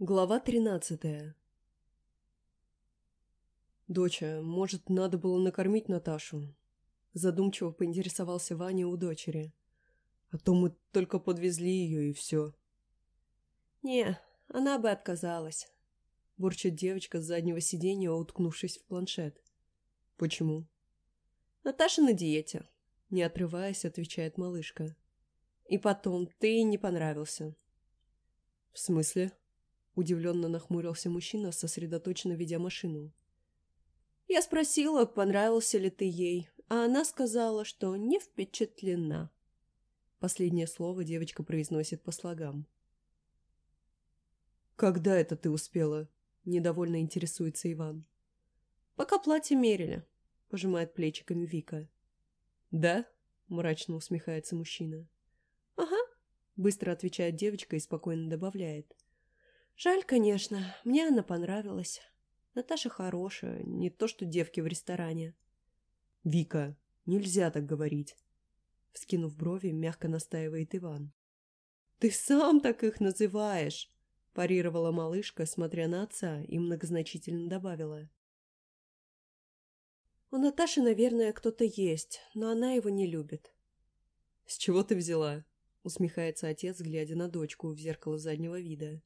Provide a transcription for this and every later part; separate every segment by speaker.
Speaker 1: Глава тринадцатая «Доча, может, надо было накормить Наташу?» Задумчиво поинтересовался Ваня у дочери. «А то мы только подвезли ее, и все».
Speaker 2: «Не, она бы отказалась», —
Speaker 1: бурчит девочка с заднего сиденья, уткнувшись в планшет. «Почему?»
Speaker 2: «Наташа на диете», —
Speaker 1: не отрываясь, отвечает малышка.
Speaker 2: «И потом, ты ей не понравился».
Speaker 1: «В смысле?» Удивленно нахмурился мужчина, сосредоточенно ведя машину.
Speaker 2: Я спросила, понравился ли ты ей, а она сказала, что не впечатлена.
Speaker 1: Последнее слово девочка произносит по слогам. «Когда это ты успела?» – недовольно интересуется Иван.
Speaker 2: «Пока платье мерили», – пожимает плечиками Вика.
Speaker 1: «Да?» – мрачно усмехается мужчина.
Speaker 2: «Ага», –
Speaker 1: быстро отвечает девочка и спокойно добавляет.
Speaker 2: Жаль, конечно, мне она понравилась. Наташа хорошая, не то что девки в ресторане.
Speaker 1: Вика, нельзя так говорить. Вскинув брови, мягко настаивает Иван.
Speaker 2: Ты сам так их называешь, парировала малышка, смотря на отца, и многозначительно добавила. У Наташи, наверное, кто-то есть, но она его не любит.
Speaker 1: С чего ты взяла? Усмехается отец, глядя на дочку в зеркало заднего вида.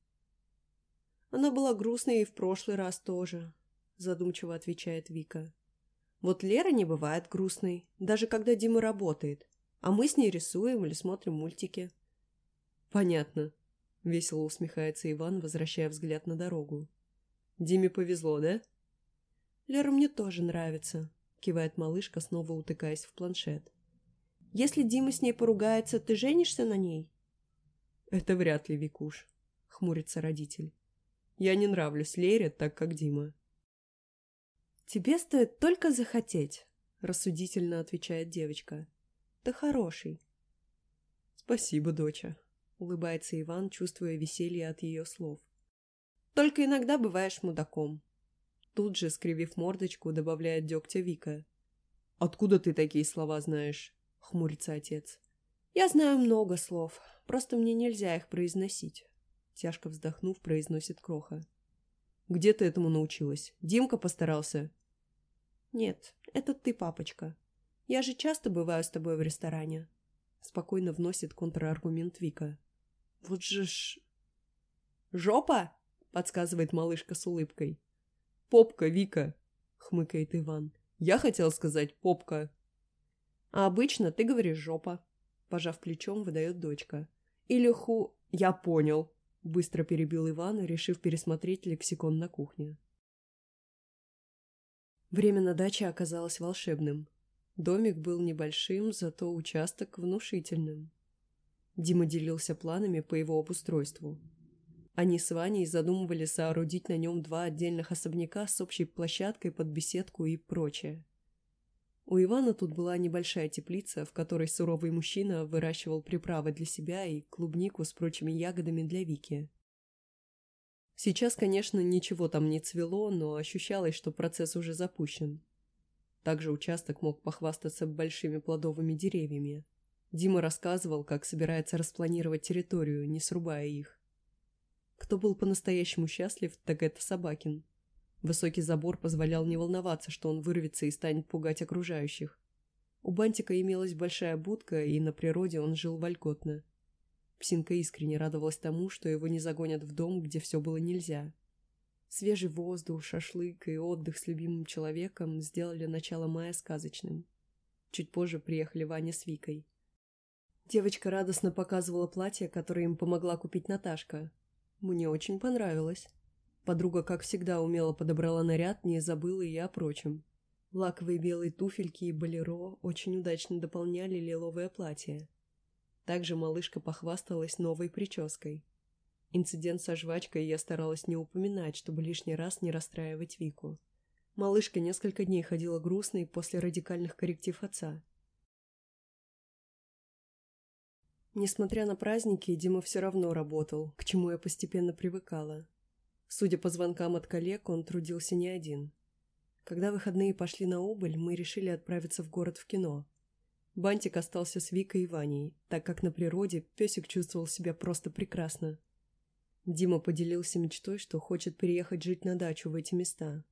Speaker 2: Она была грустной и в прошлый раз тоже, задумчиво отвечает Вика. Вот Лера не бывает грустной, даже когда Дима работает, а мы с ней рисуем или смотрим мультики.
Speaker 1: Понятно, весело усмехается Иван, возвращая взгляд на дорогу. Диме повезло, да?
Speaker 2: Лера мне тоже нравится, кивает малышка, снова утыкаясь в планшет. Если Дима с ней поругается, ты женишься на ней?
Speaker 1: Это вряд ли, Викуш, хмурится родитель. Я не нравлюсь Лере так, как Дима.
Speaker 2: «Тебе стоит только захотеть», — рассудительно отвечает девочка. «Ты хороший».
Speaker 1: «Спасибо, доча», — улыбается Иван, чувствуя веселье от ее слов.
Speaker 2: «Только иногда бываешь мудаком».
Speaker 1: Тут же, скривив мордочку, добавляет дегтя Вика. «Откуда ты такие слова знаешь?» — хмурится отец.
Speaker 2: «Я знаю много слов, просто мне нельзя их произносить».
Speaker 1: Тяжко вздохнув, произносит Кроха. «Где ты этому научилась? Димка постарался?»
Speaker 2: «Нет, это ты, папочка. Я же часто бываю с тобой в ресторане».
Speaker 1: Спокойно вносит контраргумент Вика.
Speaker 2: «Вот же ж...» «Жопа?» — подсказывает малышка с улыбкой.
Speaker 1: «Попка, Вика!» — хмыкает Иван. «Я хотел сказать попка».
Speaker 2: «А обычно ты говоришь жопа», — пожав плечом, выдает дочка.
Speaker 1: «Или ху...» «Я понял», Быстро перебил Иван, решив пересмотреть лексикон на кухне. Время на даче оказалось волшебным. Домик был небольшим, зато участок внушительным. Дима делился планами по его обустройству. Они с Ваней задумывали соорудить на нем два отдельных особняка с общей площадкой под беседку и прочее. У Ивана тут была небольшая теплица, в которой суровый мужчина выращивал приправы для себя и клубнику с прочими ягодами для Вики. Сейчас, конечно, ничего там не цвело, но ощущалось, что процесс уже запущен. Также участок мог похвастаться большими плодовыми деревьями. Дима рассказывал, как собирается распланировать территорию, не срубая их. Кто был по-настоящему счастлив, так это Собакин. Высокий забор позволял не волноваться, что он вырвется и станет пугать окружающих. У Бантика имелась большая будка, и на природе он жил вольготно. Псинка искренне радовалась тому, что его не загонят в дом, где все было нельзя. Свежий воздух, шашлык и отдых с любимым человеком сделали начало мая сказочным. Чуть позже приехали Ваня с Викой. Девочка радостно показывала платье, которое им помогла купить Наташка. Мне очень понравилось. Подруга, как всегда, умело подобрала наряд, не забыла и о прочем. Лаковые белые туфельки и болеро очень удачно дополняли лиловое платье. Также малышка похвасталась новой прической. Инцидент со жвачкой я старалась не упоминать, чтобы лишний раз не расстраивать Вику. Малышка несколько дней ходила грустной после радикальных корректив отца. Несмотря на праздники, Дима все равно работал, к чему я постепенно привыкала. Судя по звонкам от коллег, он трудился не один. Когда выходные пошли на убыль, мы решили отправиться в город в кино. Бантик остался с Викой и Ваней, так как на природе песик чувствовал себя просто прекрасно. Дима поделился мечтой, что хочет переехать жить на дачу в эти места.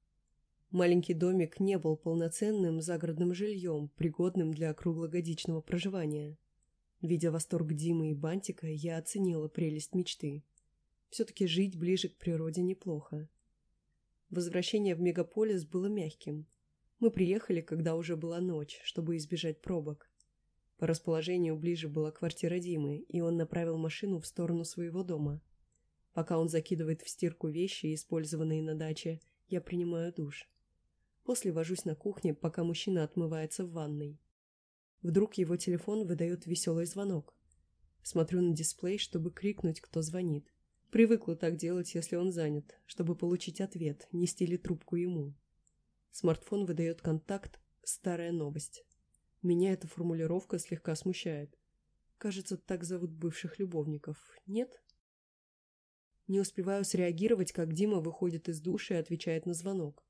Speaker 1: Маленький домик не был полноценным загородным жильем, пригодным для круглогодичного проживания. Видя восторг Димы и Бантика, я оценила прелесть мечты. Все-таки жить ближе к природе неплохо. Возвращение в мегаполис было мягким. Мы приехали, когда уже была ночь, чтобы избежать пробок. По расположению ближе была квартира Димы, и он направил машину в сторону своего дома. Пока он закидывает в стирку вещи, использованные на даче, я принимаю душ. После вожусь на кухне, пока мужчина отмывается в ванной. Вдруг его телефон выдает веселый звонок. Смотрю на дисплей, чтобы крикнуть, кто звонит. Привыкла так делать, если он занят, чтобы получить ответ, нести ли трубку ему. Смартфон выдает контакт «Старая новость». Меня эта формулировка слегка смущает. Кажется, так зовут бывших любовников. Нет? Не успеваю среагировать, как Дима выходит из души и отвечает на звонок.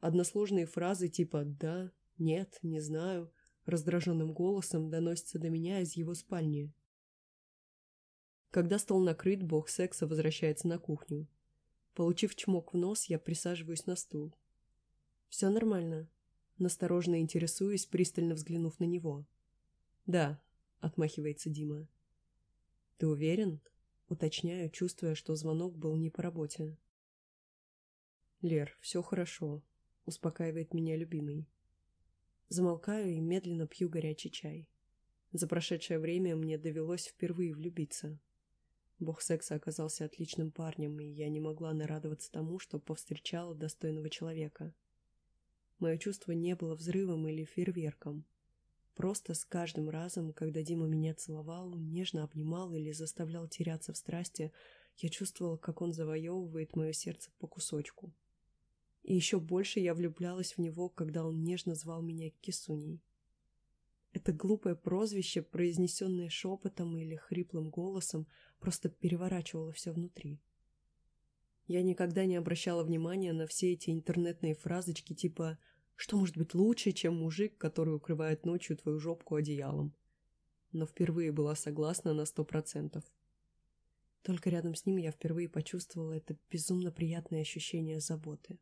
Speaker 1: Односложные фразы типа «да», «нет», «не знаю» раздраженным голосом доносятся до меня из его спальни. Когда стол накрыт, бог секса возвращается на кухню. Получив чмок в нос, я присаживаюсь на стул. «Все нормально», настороженно интересуюсь, пристально взглянув на него. «Да», — отмахивается Дима. «Ты уверен?» — уточняю, чувствуя, что звонок был не по работе. «Лер, все хорошо», — успокаивает меня любимый. Замолкаю и медленно пью горячий чай. За прошедшее время мне довелось впервые влюбиться. Бог секса оказался отличным парнем, и я не могла нарадоваться тому, что повстречала достойного человека — Мое чувство не было взрывом или фейерверком. Просто с каждым разом, когда Дима меня целовал, нежно обнимал или заставлял теряться в страсти, я чувствовала, как он завоевывает мое сердце по кусочку. И еще больше я влюблялась в него, когда он нежно звал меня Кисуней. Это глупое прозвище, произнесенное шепотом или хриплым голосом, просто переворачивало все внутри. Я никогда не обращала внимания на все эти интернетные фразочки типа «Что может быть лучше, чем мужик, который укрывает ночью твою жопку одеялом?» Но впервые была согласна на сто процентов. Только рядом с ним я впервые почувствовала это безумно приятное ощущение заботы.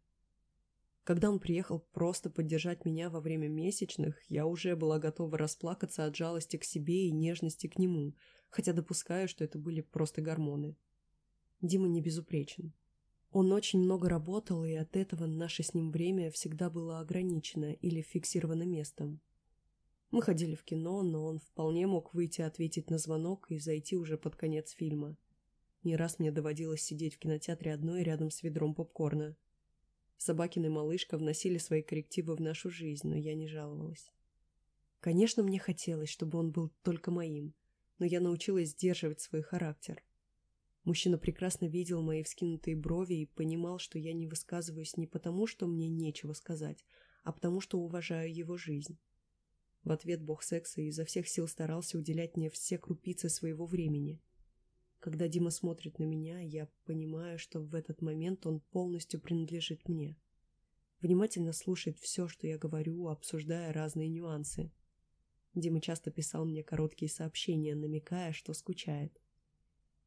Speaker 1: Когда он приехал просто поддержать меня во время месячных, я уже была готова расплакаться от жалости к себе и нежности к нему, хотя допускаю, что это были просто гормоны. Дима не безупречен. Он очень много работал, и от этого наше с ним время всегда было ограничено или фиксировано местом. Мы ходили в кино, но он вполне мог выйти ответить на звонок и зайти уже под конец фильма. Не раз мне доводилось сидеть в кинотеатре одной рядом с ведром попкорна. Собакин и малышка вносили свои коррективы в нашу жизнь, но я не жаловалась. Конечно, мне хотелось, чтобы он был только моим, но я научилась сдерживать свой характер. Мужчина прекрасно видел мои вскинутые брови и понимал, что я не высказываюсь не потому, что мне нечего сказать, а потому, что уважаю его жизнь. В ответ бог секса изо всех сил старался уделять мне все крупицы своего времени. Когда Дима смотрит на меня, я понимаю, что в этот момент он полностью принадлежит мне. Внимательно слушает все, что я говорю, обсуждая разные нюансы. Дима часто писал мне короткие сообщения, намекая, что скучает.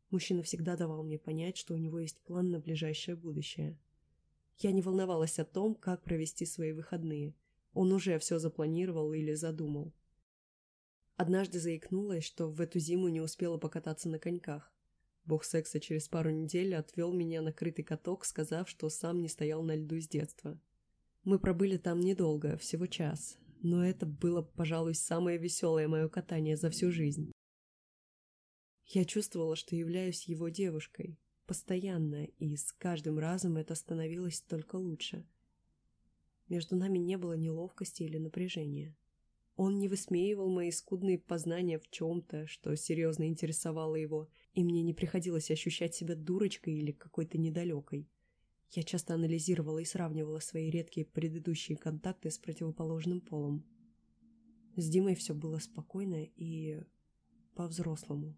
Speaker 1: Мужчина всегда давал мне понять, что у него есть план на ближайшее будущее. Я не волновалась о том, как провести свои выходные. Он уже все запланировал или задумал. Однажды заикнулась, что в эту зиму не успела покататься на коньках. Бог секса через пару недель отвел меня на крытый каток, сказав, что сам не стоял на льду с детства. Мы пробыли там недолго, всего час, но это было, пожалуй, самое веселое мое катание за всю жизнь. Я чувствовала, что являюсь его девушкой, постоянно, и с каждым разом это становилось только лучше. Между нами не было неловкости или напряжения. Он не высмеивал мои скудные познания в чем-то, что серьезно интересовало его, и мне не приходилось ощущать себя дурочкой или какой-то недалекой. Я часто анализировала и сравнивала свои редкие предыдущие контакты с противоположным полом. С Димой все было спокойно и по-взрослому.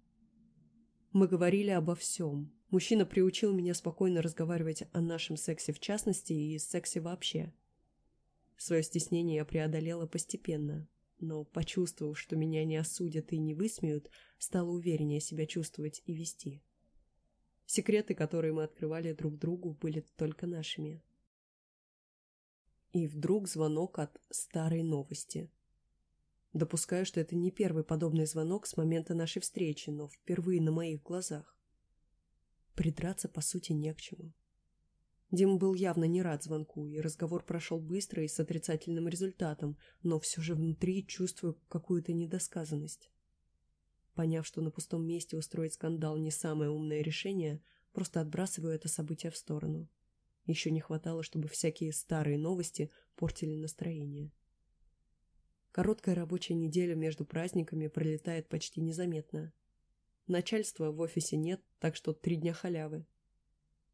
Speaker 1: Мы говорили обо всем. Мужчина приучил меня спокойно разговаривать о нашем сексе в частности и сексе вообще. Свое стеснение я преодолела постепенно, но, почувствовав, что меня не осудят и не высмеют, стала увереннее себя чувствовать и вести. Секреты, которые мы открывали друг другу, были только нашими. И вдруг звонок от старой новости. Допускаю, что это не первый подобный звонок с момента нашей встречи, но впервые на моих глазах. Придраться, по сути, не к чему. Дима был явно не рад звонку, и разговор прошел быстро и с отрицательным результатом, но все же внутри чувствую какую-то недосказанность. Поняв, что на пустом месте устроить скандал не самое умное решение, просто отбрасываю это событие в сторону. Еще не хватало, чтобы всякие старые новости портили настроение. Короткая рабочая неделя между праздниками пролетает почти незаметно. Начальства в офисе нет, так что три дня халявы.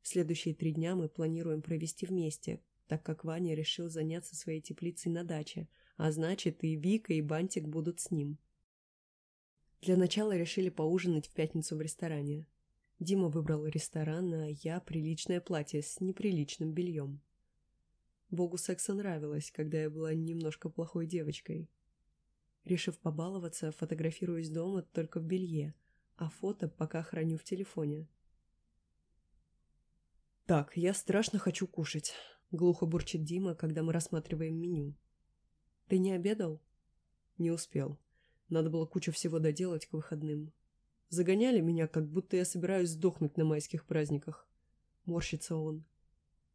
Speaker 1: Следующие три дня мы планируем провести вместе, так как Ваня решил заняться своей теплицей на даче, а значит и Вика, и Бантик будут с ним. Для начала решили поужинать в пятницу в ресторане. Дима выбрал ресторан, а я приличное платье с неприличным бельем. Богу секса нравилось, когда я была немножко плохой девочкой. Решив побаловаться, фотографируюсь дома только в белье, а фото пока храню в телефоне. «Так, я страшно хочу кушать», — глухо бурчит Дима, когда мы рассматриваем меню. «Ты не обедал?» «Не успел. Надо было кучу всего доделать к выходным. Загоняли меня, как будто я собираюсь сдохнуть на майских праздниках». Морщится он.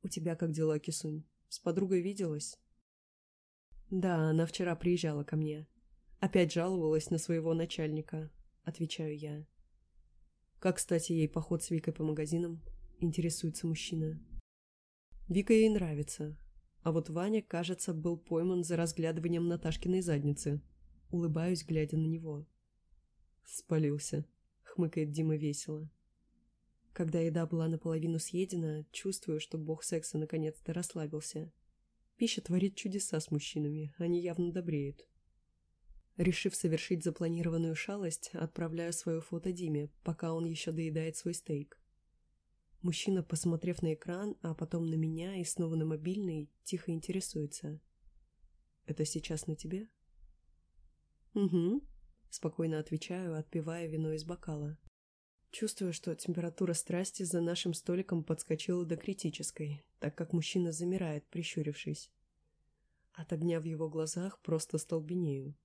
Speaker 1: «У тебя как дела, Кисунь? С подругой виделась?» «Да, она вчера приезжала ко мне. Опять жаловалась на своего начальника», — отвечаю я. «Как, кстати, ей поход с Викой по магазинам?» Интересуется мужчина. Вика ей нравится, а вот Ваня, кажется, был пойман за разглядыванием Наташкиной задницы. Улыбаюсь, глядя на него. Спалился, хмыкает Дима весело. Когда еда была наполовину съедена, чувствую, что бог секса наконец-то расслабился. Пища творит чудеса с мужчинами, они явно добреют. Решив совершить запланированную шалость, отправляю свое фото Диме, пока он еще доедает свой стейк. Мужчина, посмотрев на экран, а потом на меня и снова на мобильный, тихо интересуется. «Это сейчас на тебе?» «Угу», — спокойно отвечаю, отпивая вино из бокала. Чувствую, что температура страсти за нашим столиком подскочила до критической, так как мужчина замирает, прищурившись. От огня в его глазах просто столбенею.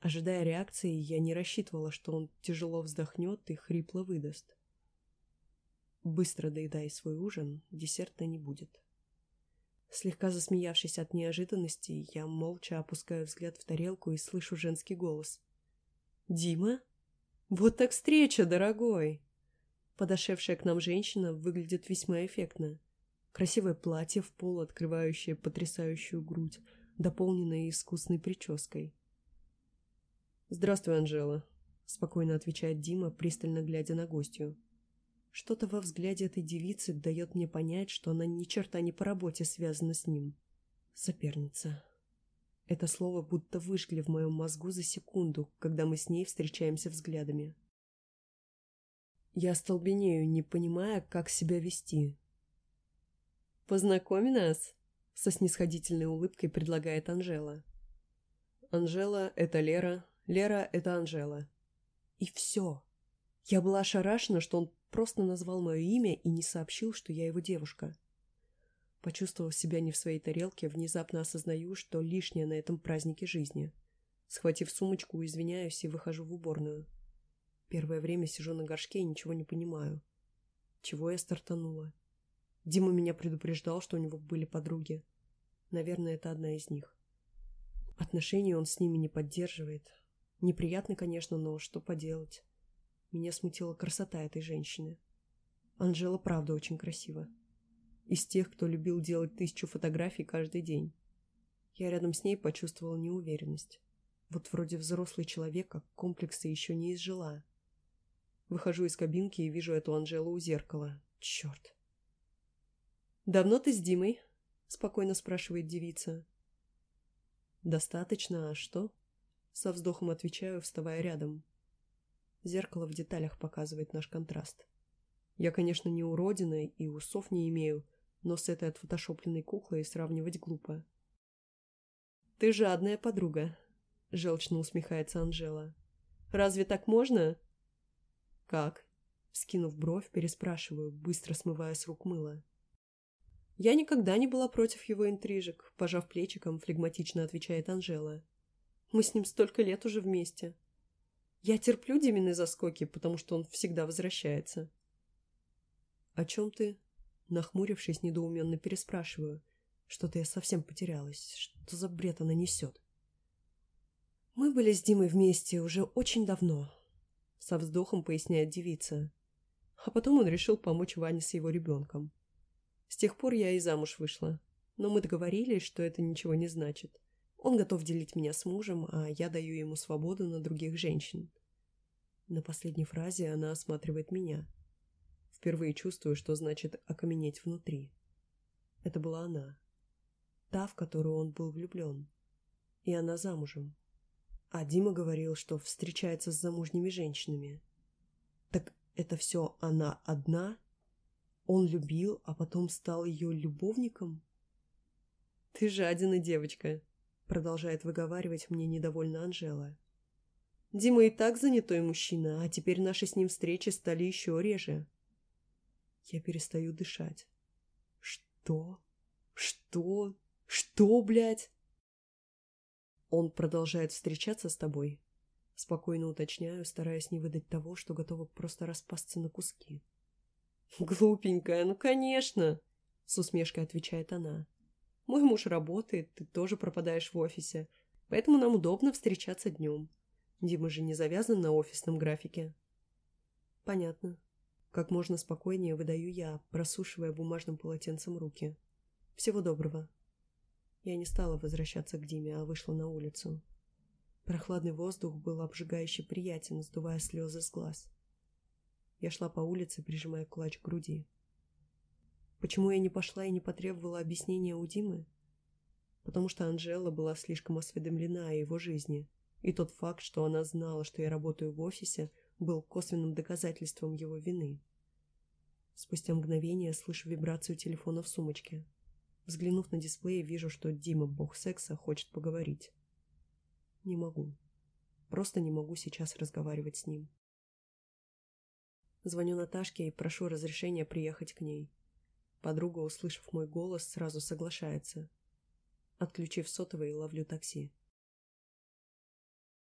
Speaker 1: Ожидая реакции, я не рассчитывала, что он тяжело вздохнет и хрипло выдаст. Быстро доедай свой ужин, десерта не будет. Слегка засмеявшись от неожиданности, я молча опускаю взгляд в тарелку и слышу женский голос. «Дима? Вот так встреча, дорогой!» Подошедшая к нам женщина выглядит весьма эффектно. Красивое платье в пол, открывающее потрясающую грудь, дополненное искусной прической. «Здравствуй, Анжела», — спокойно отвечает Дима, пристально глядя на гостью. Что-то во взгляде этой девицы дает мне понять, что она ни черта не по работе связана с ним. Соперница. Это слово будто выжгли в моем мозгу за секунду, когда мы с ней встречаемся взглядами. Я столбенею, не понимая, как себя вести. «Познакомь нас!» — со снисходительной улыбкой предлагает Анжела. «Анжела — это Лера, Лера — это Анжела». И все. Я была ошарашена, что он просто назвал мое имя и не сообщил, что я его девушка. Почувствовав себя не в своей тарелке, внезапно осознаю, что лишнее на этом празднике жизни. Схватив сумочку, извиняюсь и выхожу в уборную. Первое время сижу на горшке и ничего не понимаю. Чего я стартанула? Дима меня предупреждал, что у него были подруги. Наверное, это одна из них. Отношения он с ними не поддерживает. Неприятно, конечно, но что поделать. Меня смутила красота этой женщины. Анжела правда очень красива. Из тех, кто любил делать тысячу фотографий каждый день. Я рядом с ней почувствовала неуверенность. Вот вроде взрослый человек, а комплексы еще не изжила. Выхожу из кабинки и вижу эту Анжелу у зеркала. Черт. «Давно ты с Димой?» — спокойно спрашивает девица. «Достаточно, а что?» Со вздохом отвечаю, вставая рядом. Зеркало в деталях показывает наш контраст. Я, конечно, не уродина и усов не имею, но с этой отфотошопленной куклой сравнивать глупо. «Ты жадная подруга», — желчно усмехается Анжела. «Разве так можно?» «Как?»
Speaker 2: — Вскинув бровь, переспрашиваю, быстро смывая с рук мыло. «Я никогда не была против его интрижек», — пожав плечиком, флегматично отвечает Анжела. «Мы с ним столько лет уже вместе. Я терплю Димины заскоки, потому что он всегда возвращается». «О чем ты?» Нахмурившись, недоуменно переспрашиваю. Что-то я совсем потерялась. Что за бред она несет? «Мы были с Димой вместе уже очень давно», — со вздохом поясняет девица. А потом он решил помочь Ване с его ребенком. С тех пор я и замуж вышла. Но мы договорились, что это ничего не значит. Он готов делить меня с мужем, а я даю ему свободу на других женщин. На последней фразе она осматривает меня. Впервые чувствую, что значит окаменеть внутри. Это была она. Та, в которую он был влюблен. И она замужем. А Дима говорил, что встречается с замужними женщинами. Так это все она одна? Он любил, а потом стал ее любовником? «Ты жадина, девочка», — продолжает выговаривать мне недовольно Анжела. «Дима и так занятой мужчина, а теперь наши с ним встречи стали еще реже». Я перестаю дышать. «Что? Что? Что, блядь?» «Он продолжает встречаться с тобой?» Спокойно уточняю, стараясь не выдать того, что готова просто распасться на куски. «Глупенькая, ну конечно!» — с усмешкой отвечает она. «Мой муж работает, ты тоже пропадаешь в офисе, поэтому нам удобно встречаться днем. Дима же не завязан на офисном графике». «Понятно». Как можно спокойнее выдаю я, просушивая бумажным полотенцем руки. «Всего доброго». Я не стала возвращаться к Диме, а вышла на улицу. Прохладный воздух был обжигающе приятен, сдувая слезы с глаз. Я шла по улице, прижимая кулач к груди. Почему я не пошла и не потребовала объяснения у Димы? Потому что Анжела была слишком осведомлена о его жизни, и тот факт, что она знала, что я работаю в офисе, был косвенным доказательством его вины. Спустя мгновение слышу вибрацию телефона в сумочке. Взглянув на дисплей, вижу, что Дима, бог секса, хочет поговорить. Не могу. Просто не могу сейчас разговаривать с ним. Звоню Наташке и прошу разрешения приехать к ней. Подруга, услышав мой голос, сразу соглашается. Отключив сотовый, ловлю такси.